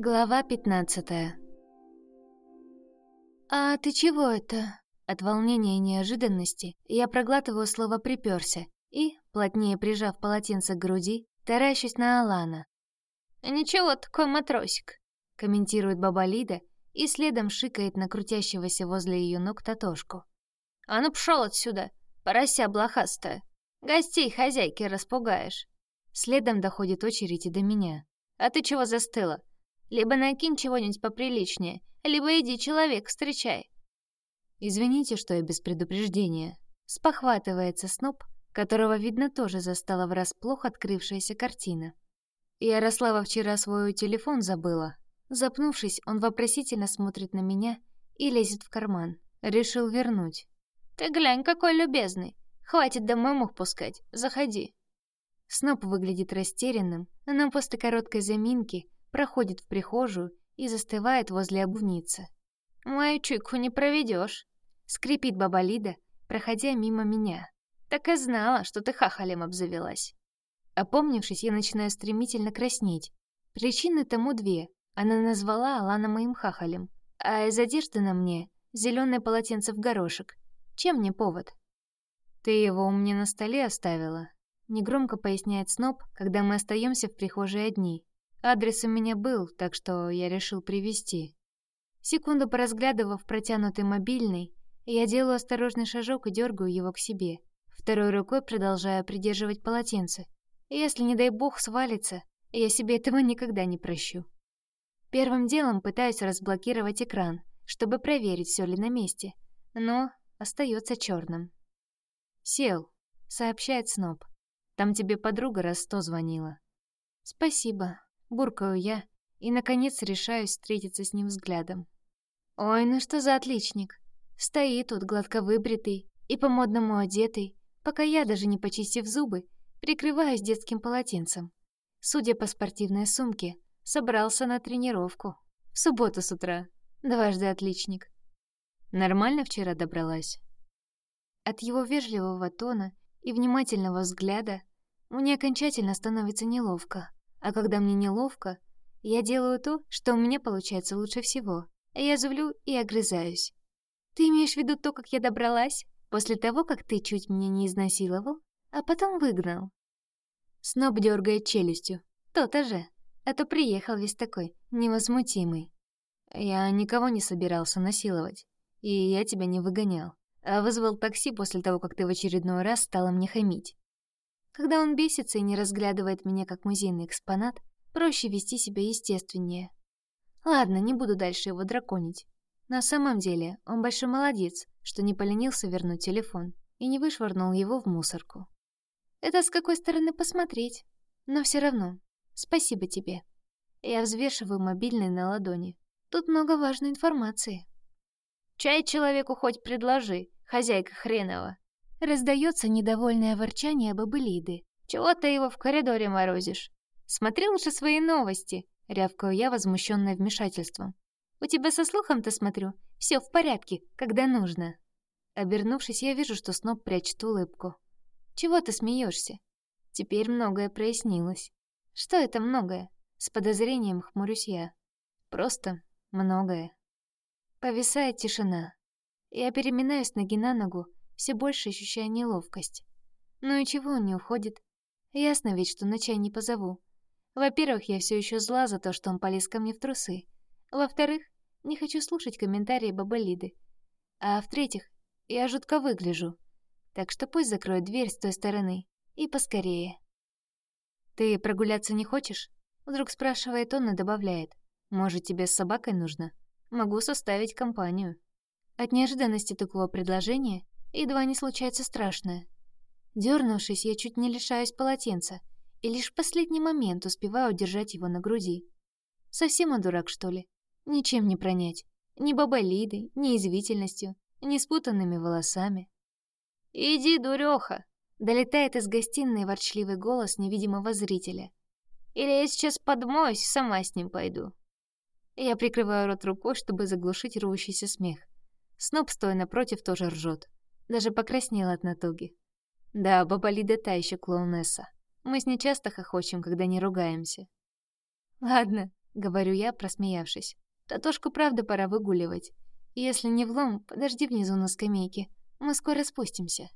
Глава 15 «А ты чего это?» От волнения и неожиданности я проглатываю слово «припёрся» и, плотнее прижав полотенце к груди, таращусь на Алана. «Ничего, такой матросик», — комментирует баба Лида и следом шикает на крутящегося возле ее ног Татошку. «А ну пшёл отсюда, порося блохастая. Гостей хозяйки распугаешь». Следом доходит очередь и до меня. «А ты чего застыла? Либо накинь чего-нибудь поприличнее, либо иди человек встречай. Извините, что я без предупреждения. Спохватывается Сноб, которого, видно, тоже застала врасплох открывшаяся картина. Ярослава вчера свой телефон забыла. Запнувшись, он вопросительно смотрит на меня и лезет в карман. Решил вернуть. «Ты глянь, какой любезный! Хватит домой мух пускать, заходи!» Сноб выглядит растерянным, но после короткой заминки проходит в прихожую и застывает возле обувницы. «Мою чуйку не проведешь», — скрипит баба Лида, проходя мимо меня. «Так и знала, что ты хахалем обзавелась». Опомнившись, я начинаю стремительно краснеть. Причины тому две. Она назвала Алана моим хахалем, а из одежды на мне зеленое полотенце в горошек. Чем мне повод? «Ты его у меня на столе оставила», — негромко поясняет Сноб, когда мы остаемся в прихожей одни. Адрес у меня был, так что я решил привезти. Секунду поразглядывав протянутый мобильный, я делаю осторожный шажок и дергаю его к себе, второй рукой продолжая придерживать полотенце. Если, не дай бог, свалится, я себе этого никогда не прощу. Первым делом пытаюсь разблокировать экран, чтобы проверить, все ли на месте, но остается черным. «Сел», — сообщает Сноб. «Там тебе подруга раз сто звонила». «Спасибо», Буркаю я и, наконец, решаюсь встретиться с ним взглядом. Ой, ну что за отличник. Стоит тут гладко выбритый и по-модному одетый, пока я, даже не почистив зубы, прикрываюсь детским полотенцем. Судя по спортивной сумке, собрался на тренировку. В субботу с утра. Дважды отличник. Нормально вчера добралась? От его вежливого тона и внимательного взгляда мне окончательно становится неловко. А когда мне неловко, я делаю то, что у меня получается лучше всего. Я зувлю и огрызаюсь. Ты имеешь в виду то, как я добралась? После того, как ты чуть меня не изнасиловал, а потом выгнал? Сноб дергает челюстью. То-то же. А то приехал весь такой, невозмутимый. Я никого не собирался насиловать. И я тебя не выгонял. А вызвал такси после того, как ты в очередной раз стала мне хамить. Когда он бесится и не разглядывает меня как музейный экспонат, проще вести себя естественнее. Ладно, не буду дальше его драконить. На самом деле, он большой молодец, что не поленился вернуть телефон и не вышвырнул его в мусорку. Это с какой стороны посмотреть? Но все равно, спасибо тебе. Я взвешиваю мобильный на ладони. Тут много важной информации. Чай человеку хоть предложи, хозяйка хренова. Раздается недовольное ворчание бабы Лиды. «Чего ты его в коридоре морозишь? Смотри лучше свои новости!» Рявкаю я, возмущенная вмешательством. «У тебя со слухом-то смотрю. Все в порядке, когда нужно». Обернувшись, я вижу, что Сноб прячет улыбку. «Чего ты смеешься? Теперь многое прояснилось. Что это многое? С подозрением хмурюсь я. Просто многое. Повисает тишина. Я переминаюсь ноги на ногу, все больше ощущая неловкость. Ну и чего он не уходит? Ясно ведь, что на чай не позову. Во-первых, я все еще зла за то, что он полез ко мне в трусы. Во-вторых, не хочу слушать комментарии бабы Лиды. А в-третьих, я жутко выгляжу. Так что пусть закроет дверь с той стороны. И поскорее. «Ты прогуляться не хочешь?» Вдруг спрашивает он и добавляет. «Может, тебе с собакой нужно? Могу составить компанию». От неожиданности такого предложения едва не случается страшное. Дернувшись, я чуть не лишаюсь полотенца, и лишь в последний момент успеваю держать его на груди. Совсем он дурак, что ли? Ничем не пронять. Ни бабалидой, ни извительностью, ни спутанными волосами. «Иди, дуреха!» — долетает из гостиной ворчливый голос невидимого зрителя. «Или я сейчас подмоюсь, сама с ним пойду». Я прикрываю рот рукой, чтобы заглушить рвущийся смех. Сноб, стоя напротив, тоже ржет. Даже покраснела от натуги. Да, баба Лида та еще клоунесса. Мы с ней часто хохочем, когда не ругаемся. Ладно, говорю я, просмеявшись. Татошку правда пора выгуливать. Если не влом, подожди внизу на скамейке. Мы скоро спустимся.